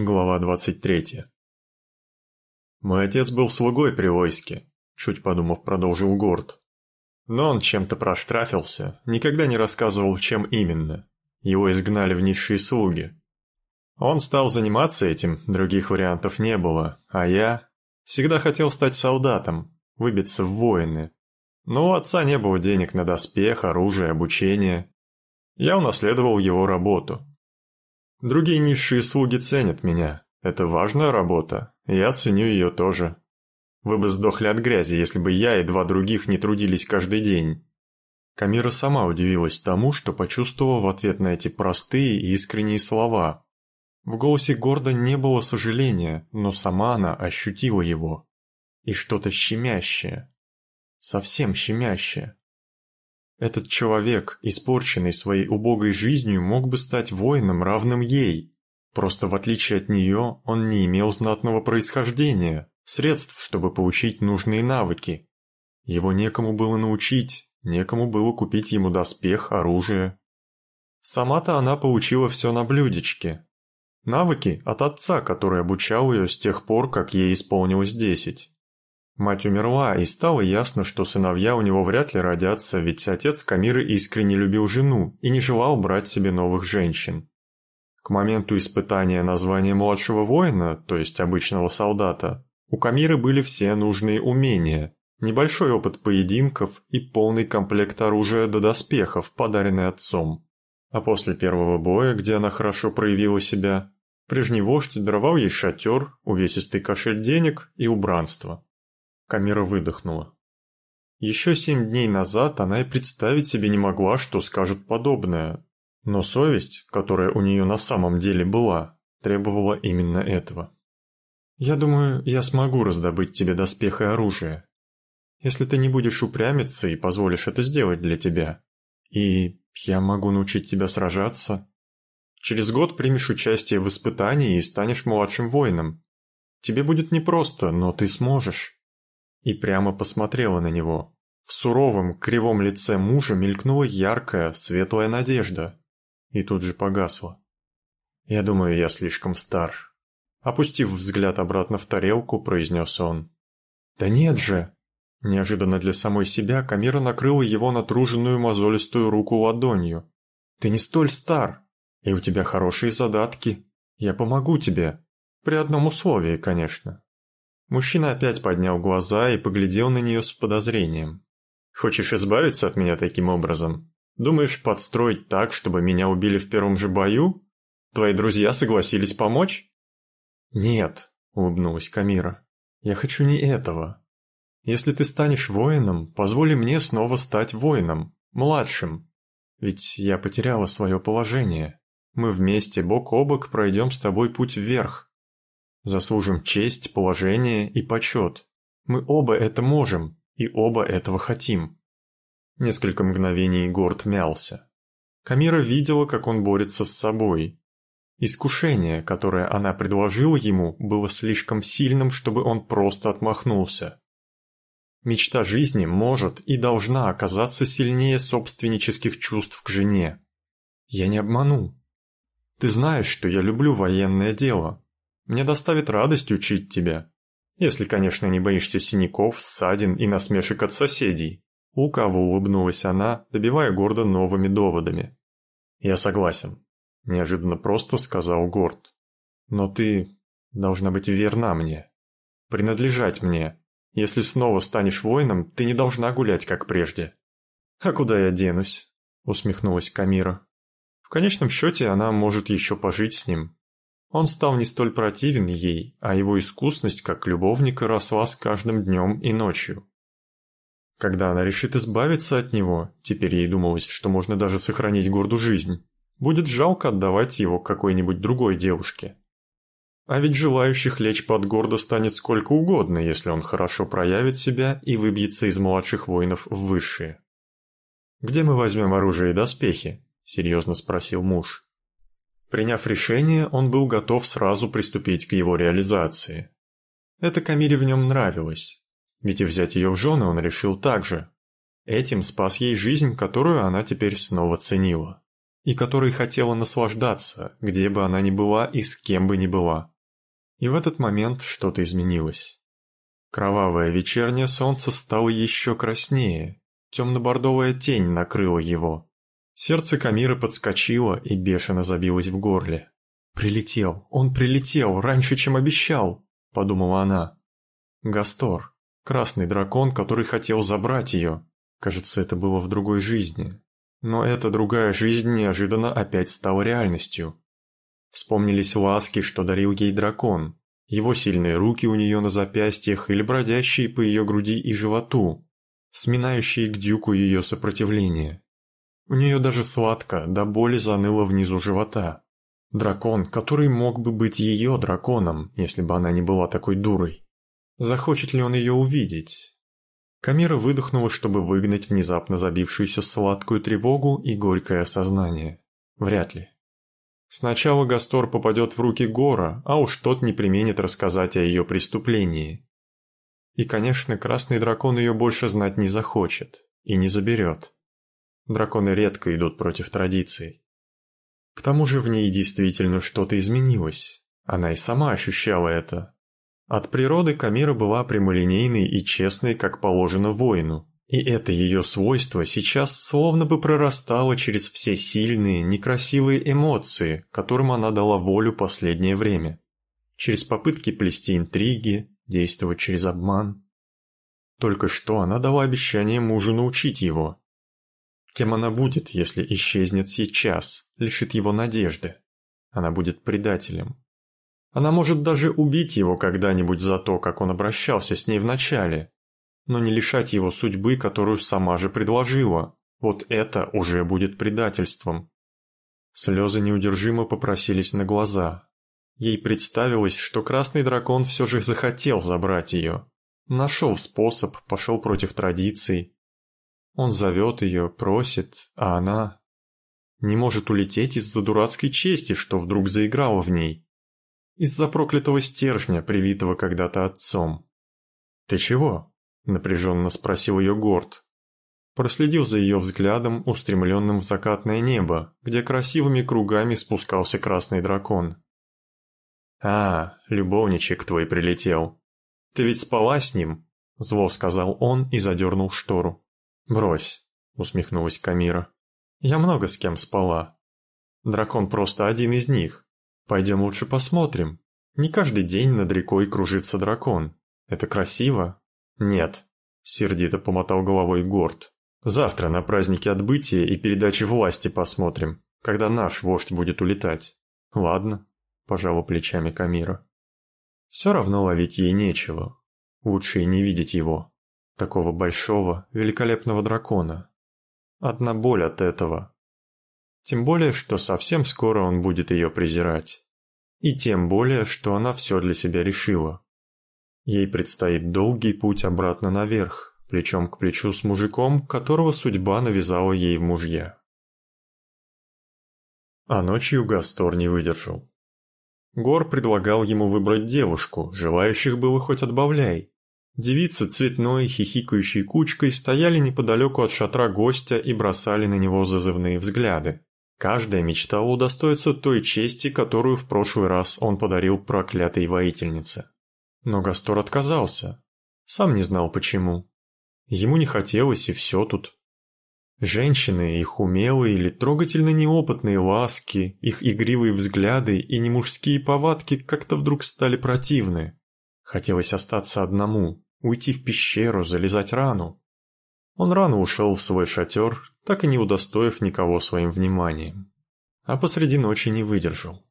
Глава 23. Мой отец был слугой при войске, чуть подумав, продолжил Горд. Но он чем-то проштрафился, никогда не рассказывал, чем именно. Его изгнали в низшие слуги. Он стал заниматься этим, других вариантов не было, а я всегда хотел стать солдатом, выбиться в воины. Но у отца не было денег на доспех, оружие, обучение. Я унаследовал его работу. Другие низшие слуги ценят меня. Это важная работа, я ценю ее тоже. Вы бы сдохли от грязи, если бы я и два других не трудились каждый день. Камира сама удивилась тому, что почувствовала в ответ на эти простые и искренние слова. В голосе Горда не было сожаления, но сама она ощутила его. И что-то щемящее. Совсем щемящее. Этот человек, испорченный своей убогой жизнью, мог бы стать воином, равным ей. Просто в отличие от нее, он не имел знатного происхождения, средств, чтобы получить нужные навыки. Его некому было научить, некому было купить ему доспех, оружие. Сама-то она получила все на блюдечке. Навыки от отца, который обучал ее с тех пор, как ей исполнилось десять. Мать умерла, и стало ясно, что сыновья у него вряд ли родятся, ведь отец Камиры искренне любил жену и не желал брать себе новых женщин. К моменту испытания названия младшего воина, то есть обычного солдата, у Камиры были все нужные умения, небольшой опыт поединков и полный комплект оружия до доспехов, подаренный отцом. А после первого боя, где она хорошо проявила себя, прежний вождь даровал ей шатер, увесистый кошель денег и убранство. Камера выдохнула. Еще семь дней назад она и представить себе не могла, что скажет подобное, но совесть, которая у нее на самом деле была, требовала именно этого. «Я думаю, я смогу раздобыть тебе доспех и оружие, если ты не будешь упрямиться и позволишь это сделать для тебя. И я могу научить тебя сражаться. Через год примешь участие в испытании и станешь младшим воином. Тебе будет непросто, но ты сможешь» и прямо посмотрела на него. В суровом, кривом лице мужа мелькнула яркая, светлая надежда. И тут же погасла. «Я думаю, я слишком стар». Опустив взгляд обратно в тарелку, произнес он. «Да нет же!» Неожиданно для самой себя Камира накрыла его натруженную мозолистую руку ладонью. «Ты не столь стар, и у тебя хорошие задатки. Я помогу тебе. При одном условии, конечно». Мужчина опять поднял глаза и поглядел на нее с подозрением. «Хочешь избавиться от меня таким образом? Думаешь подстроить так, чтобы меня убили в первом же бою? Твои друзья согласились помочь?» «Нет», — улыбнулась Камира. «Я хочу не этого. Если ты станешь воином, позволь мне снова стать воином, младшим. Ведь я потеряла свое положение. Мы вместе, бок о бок, пройдем с тобой путь вверх. Заслужим честь, положение и почет. Мы оба это можем, и оба этого хотим. Несколько мгновений Горд мялся. Камира видела, как он борется с собой. Искушение, которое она предложила ему, было слишком сильным, чтобы он просто отмахнулся. Мечта жизни может и должна оказаться сильнее собственнических чувств к жене. Я не обману. Ты знаешь, что я люблю военное дело, мне доставит радость учить тебя. Если, конечно, не боишься синяков, ссадин и насмешек от соседей. Лукаво улыбнулась она, добивая Горда новыми доводами. «Я согласен», – неожиданно просто сказал Горд. «Но ты должна быть верна мне. Принадлежать мне. Если снова станешь воином, ты не должна гулять, как прежде». «А куда я денусь?» – усмехнулась Камира. «В конечном счете она может еще пожить с ним, он стал не столь противен ей, а его искусность как любовника росла с каждым днем и ночью. Когда она решит избавиться от него, теперь ей думалось, что можно даже сохранить горду жизнь, будет жалко отдавать его какой-нибудь другой девушке. А ведь желающих лечь под гордо станет сколько угодно, если он хорошо проявит себя и выбьется из младших воинов в высшие. «Где мы возьмем оружие и доспехи?» – серьезно спросил муж. Приняв решение, он был готов сразу приступить к его реализации. Это Камире в нем нравилось, ведь и взять ее в жены он решил так же. Этим спас ей жизнь, которую она теперь снова ценила. и которой хотела наслаждаться, где бы она ни была и с кем бы ни была. И в этот момент что-то изменилось. Кровавое вечернее солнце стало еще краснее, темно-бордовая тень накрыла его. Сердце Камиры подскочило и бешено забилось в горле. «Прилетел, он прилетел, раньше, чем обещал», — подумала она. Гастор, красный дракон, который хотел забрать ее. Кажется, это было в другой жизни. Но эта другая жизнь неожиданно опять стала реальностью. Вспомнились ласки, что дарил ей дракон, его сильные руки у нее на запястьях или бродящие по ее груди и животу, сминающие к дюку ее сопротивление. У нее даже сладко, до боли заныло внизу живота. Дракон, который мог бы быть ее драконом, если бы она не была такой дурой. Захочет ли он ее увидеть? Камера выдохнула, чтобы выгнать внезапно забившуюся сладкую тревогу и горькое осознание. Вряд ли. Сначала Гастор попадет в руки Гора, а уж тот не применит рассказать о ее преступлении. И, конечно, Красный Дракон ее больше знать не захочет и не заберет. Драконы редко идут против традиций. К тому же в ней действительно что-то изменилось. Она и сама ощущала это. От природы Камира была прямолинейной и честной, как положено воину. И это ее свойство сейчас словно бы прорастало через все сильные, некрасивые эмоции, которым она дала волю последнее время. Через попытки плести интриги, действовать через обман. Только что она дала обещание мужу научить его. Кем она будет, если исчезнет сейчас, лишит его надежды? Она будет предателем. Она может даже убить его когда-нибудь за то, как он обращался с ней вначале, но не лишать его судьбы, которую сама же предложила. Вот это уже будет предательством. Слезы неудержимо попросились на глаза. Ей представилось, что красный дракон все же захотел забрать ее. Нашел способ, пошел против традиций. Он зовет ее, просит, а она... Не может улететь из-за дурацкой чести, что вдруг заиграла в ней. Из-за проклятого стержня, привитого когда-то отцом. «Ты чего?» напряженно спросил ее Горд. Проследил за ее взглядом, устремленным в закатное небо, где красивыми кругами спускался красный дракон. «А, любовничек твой прилетел. Ты ведь спала с ним?» – зло сказал он и задернул штору. «Брось», – усмехнулась Камира. «Я много с кем спала. Дракон просто один из них. Пойдем лучше посмотрим. Не каждый день над рекой кружится дракон. Это красиво, «Нет», — сердито помотал головой Горд. «Завтра на празднике отбытия и передачи власти посмотрим, когда наш вождь будет улетать». «Ладно», — пожала плечами Камира. «Все равно ловить ей нечего. Лучше и не видеть его, такого большого, великолепного дракона. Одна боль от этого. Тем более, что совсем скоро он будет ее презирать. И тем более, что она все для себя решила. Ей предстоит долгий путь обратно наверх, плечом к плечу с мужиком, которого судьба навязала ей в мужья. А ночью Гастор не выдержал. Гор предлагал ему выбрать девушку, желающих было хоть отбавляй. Девицы цветной, хихикающей кучкой стояли неподалеку от шатра гостя и бросали на него зазывные взгляды. Каждая мечтала удостоиться той чести, которую в прошлый раз он подарил проклятой воительнице. Но Гастор отказался. Сам не знал почему. Ему не хотелось, и все тут. Женщины, их умелые или трогательно неопытные ласки, их игривые взгляды и немужские повадки как-то вдруг стали противны. Хотелось остаться одному, уйти в пещеру, залезать рану. Он рано ушел в свой шатер, так и не удостоив никого своим вниманием. А посреди ночи не выдержал.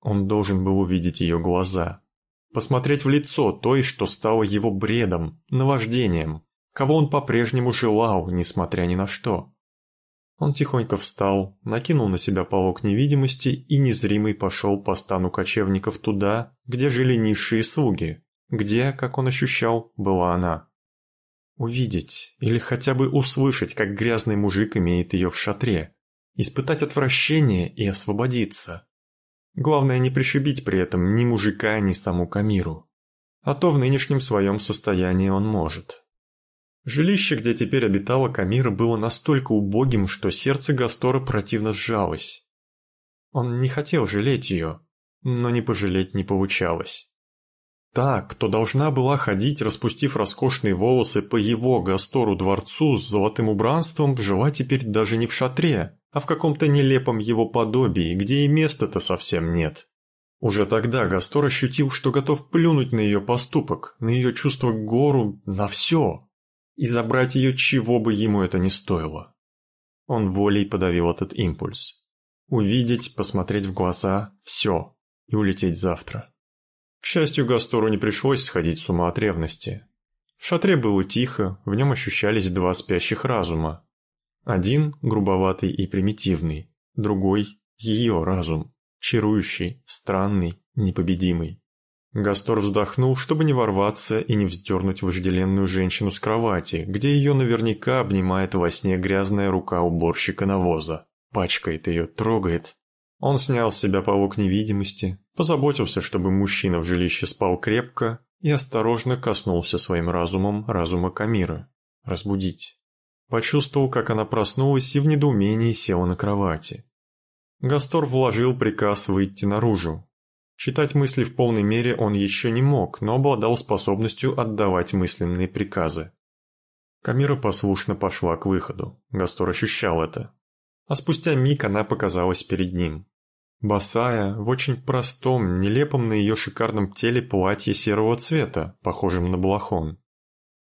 Он должен был увидеть ее глаза, посмотреть в лицо той, что стало его бредом, наваждением, кого он по-прежнему желал, несмотря ни на что. Он тихонько встал, накинул на себя полог невидимости и незримый пошел по стану кочевников туда, где жили низшие слуги, где, как он ощущал, была она. Увидеть или хотя бы услышать, как грязный мужик имеет ее в шатре, испытать отвращение и освободиться. Главное не пришибить при этом ни мужика, ни саму Камиру. А то в нынешнем своем состоянии он может. Жилище, где теперь обитала Камира, было настолько убогим, что сердце Гастора противно сжалось. Он не хотел жалеть ее, но не пожалеть не получалось. Та, кто должна была ходить, распустив роскошные волосы по его Гастору дворцу с золотым убранством, жила теперь даже не в шатре, а в каком-то нелепом его подобии, где и места-то совсем нет. Уже тогда Гастор ощутил, что готов плюнуть на ее поступок, на ее чувство к гору, на все, и забрать ее, чего бы ему это ни стоило. Он волей подавил этот импульс. Увидеть, посмотреть в глаза – все, и улететь завтра. К счастью, Гастору не пришлось сходить с ума от ревности. В шатре было тихо, в нем ощущались два спящих разума. Один – грубоватый и примитивный, другой – ее разум, чарующий, странный, непобедимый. Гастор вздохнул, чтобы не ворваться и не вздернуть вожделенную женщину с кровати, где ее наверняка обнимает во сне грязная рука уборщика навоза, пачкает ее, трогает, он снял с себя полок невидимости, позаботился, чтобы мужчина в жилище спал крепко и осторожно коснулся своим разумом разума Камира. Разбудить. Почувствовал, как она проснулась и в недоумении села на кровати. Гастор вложил приказ выйти наружу. Читать мысли в полной мере он еще не мог, но обладал способностью отдавать мысленные приказы. Камира послушно пошла к выходу. Гастор ощущал это а спустя миг она показалась перед ним. Босая, в очень простом, нелепом на ее шикарном теле платье серого цвета, похожем на балахон.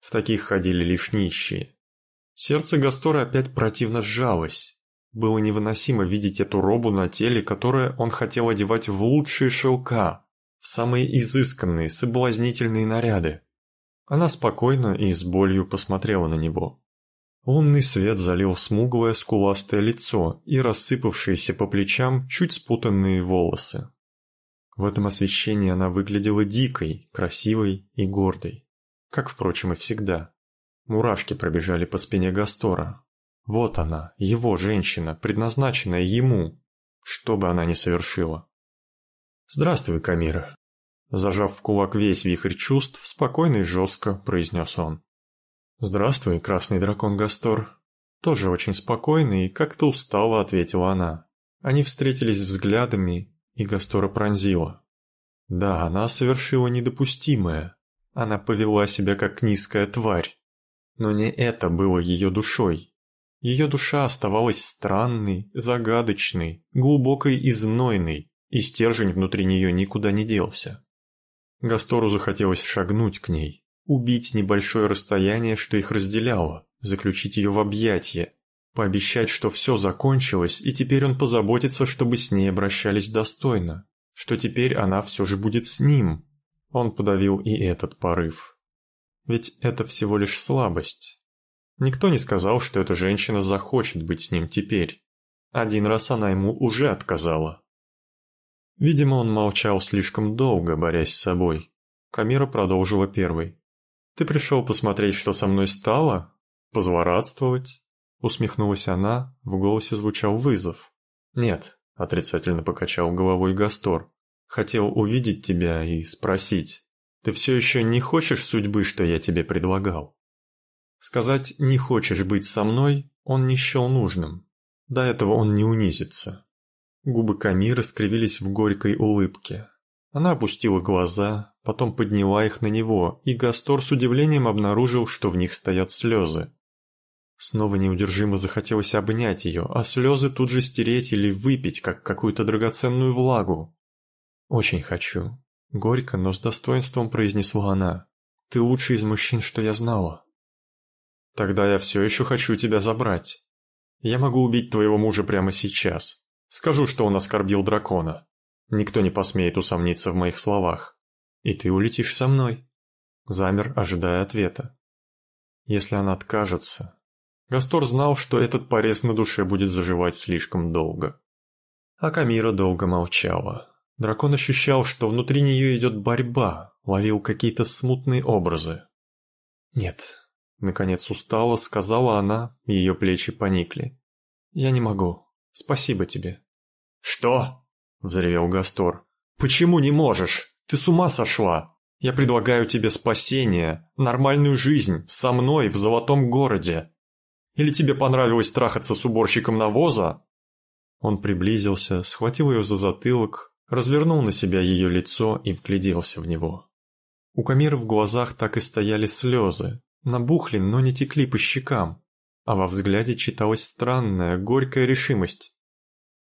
В таких ходили лишь нищие. Сердце Гастора опять противно сжалось. Было невыносимо видеть эту робу на теле, которое он хотел одевать в лучшие шелка, в самые изысканные, соблазнительные наряды. Она спокойно и с болью посмотрела на него. Лунный свет залил смуглое скуластое лицо и рассыпавшиеся по плечам чуть спутанные волосы. В этом освещении она выглядела дикой, красивой и гордой. Как, впрочем, и всегда. Мурашки пробежали по спине Гастора. Вот она, его женщина, предназначенная ему, что бы она ни совершила. «Здравствуй, Камира», Зажав в кулак весь вихрь чувств, спокойно и жестко произнес он. «Здравствуй, красный дракон Гастор». Тоже очень спокойно и как-то устало ответила она. Они встретились взглядами, и Гастора пронзила. Да, она совершила недопустимое. Она повела себя как низкая тварь. Но не это было ее душой. Ее душа оставалась странной, загадочной, глубокой и знойной, и стержень внутри нее никуда не делся. Гастору захотелось шагнуть к ней, убить небольшое расстояние, что их разделяло, заключить ее в объятия, пообещать, что все закончилось, и теперь он позаботится, чтобы с ней обращались достойно, что теперь она все же будет с ним. Он подавил и этот порыв. Ведь это всего лишь слабость. Никто не сказал, что эта женщина захочет быть с ним теперь. Один раз она ему уже отказала. Видимо, он молчал слишком долго, борясь с собой. Камира продолжила первой. «Ты пришел посмотреть, что со мной стало? Позлорадствовать?» Усмехнулась она, в голосе звучал вызов. «Нет», — отрицательно покачал головой Гастор. «Хотел увидеть тебя и спросить. Ты все еще не хочешь судьбы, что я тебе предлагал?» Сказать «не хочешь быть со мной» он не счел нужным. До этого он не унизится. Губы Камиры скривились в горькой улыбке. Она опустила глаза, потом подняла их на него, и Гастор с удивлением обнаружил, что в них стоят слезы. Снова неудержимо захотелось обнять ее, а слезы тут же стереть или выпить, как какую-то драгоценную влагу. «Очень хочу», — горько, но с достоинством произнесла она. «Ты лучший из мужчин, что я знала». «Тогда я все еще хочу тебя забрать. Я могу убить твоего мужа прямо сейчас. Скажу, что он оскорбил дракона». Никто не посмеет усомниться в моих словах. И ты улетишь со мной. Замер, ожидая ответа. Если она откажется... Гастор знал, что этот порез на душе будет заживать слишком долго. А Камира долго молчала. Дракон ощущал, что внутри нее идет борьба, ловил какие-то смутные образы. «Нет», — наконец устала, сказала она, ее плечи поникли. «Я не могу. Спасибо тебе». «Что?» — взревел Гастор. «Почему не можешь? Ты с ума сошла? Я предлагаю тебе спасение, нормальную жизнь, со мной в золотом городе. Или тебе понравилось трахаться с уборщиком навоза?» Он приблизился, схватил ее за затылок, развернул на себя ее лицо и вгляделся в него. У Камиры в глазах так и стояли слезы, набухли, но не текли по щекам, а во взгляде читалась странная, горькая решимость.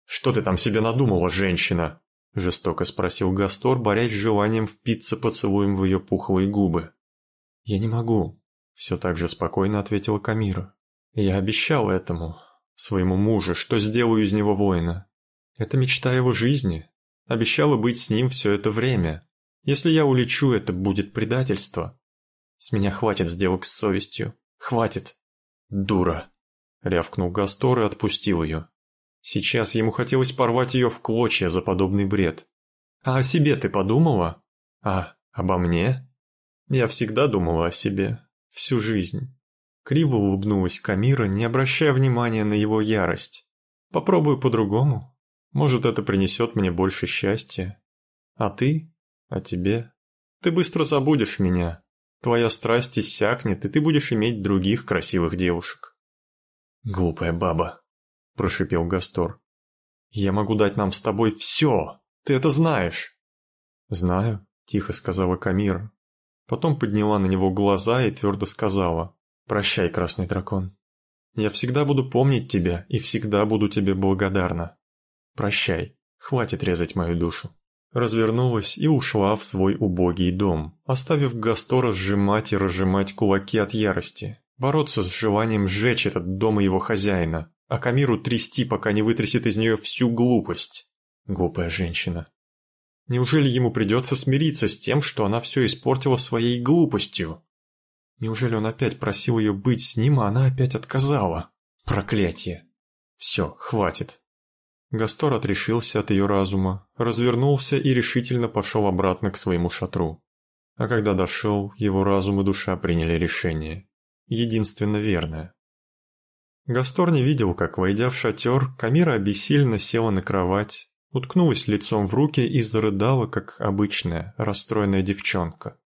«Что ты там себе надумала, женщина?» – жестоко спросил Гастор, борясь с желанием впиться поцелуем в ее пухлые губы. «Я не могу», – все так же спокойно ответила Камира. «Я обещал этому, своему мужу, что сделаю из него воина. Это мечта его жизни. Обещала быть с ним все это время. Если я улечу, это будет предательство. С меня хватит сделок с совестью. Хватит. Дура. Рявкнул Гастор и отпустил ее. Сейчас ему хотелось порвать ее в клочья за подобный бред. А о себе ты подумала? А обо мне? Я всегда думала о себе. Всю жизнь. Криво улыбнулась Камира, не обращая внимания на его ярость. «Попробую по-другому. Может, это принесет мне больше счастья. А ты? А тебе? Ты быстро забудешь меня. Твоя страсть иссякнет, и ты будешь иметь других красивых девушек». «Глупая баба», – прошипел Гастор. «Я могу дать нам с тобой все. Ты это знаешь». «Знаю», – тихо сказала Камира. Потом подняла на него глаза и твердо сказала. Прощай, красный дракон. Я всегда буду помнить тебя и всегда буду тебе благодарна. Прощай, хватит резать мою душу. Развернулась и ушла в свой убогий дом, оставив Гастора сжимать и разжимать кулаки от ярости, бороться с желанием сжечь этот дом и его хозяина, а Камиру трясти, пока не вытрясет из нее всю глупость. Глупая женщина. Неужели ему придется смириться с тем, что она все испортила своей глупостью? Неужели он опять просил ее быть с ним, а она опять отказала? Проклятие! Все, хватит. Гастор отрешился от ее разума, развернулся и решительно пошел обратно к своему шатру. А когда дошел, его разум и душа приняли решение. Единственно верное. Гастор не видел, как, войдя в шатер, Камира обессильно села на кровать, уткнулась лицом в руки и зарыдала, как обычная, расстроенная девчонка.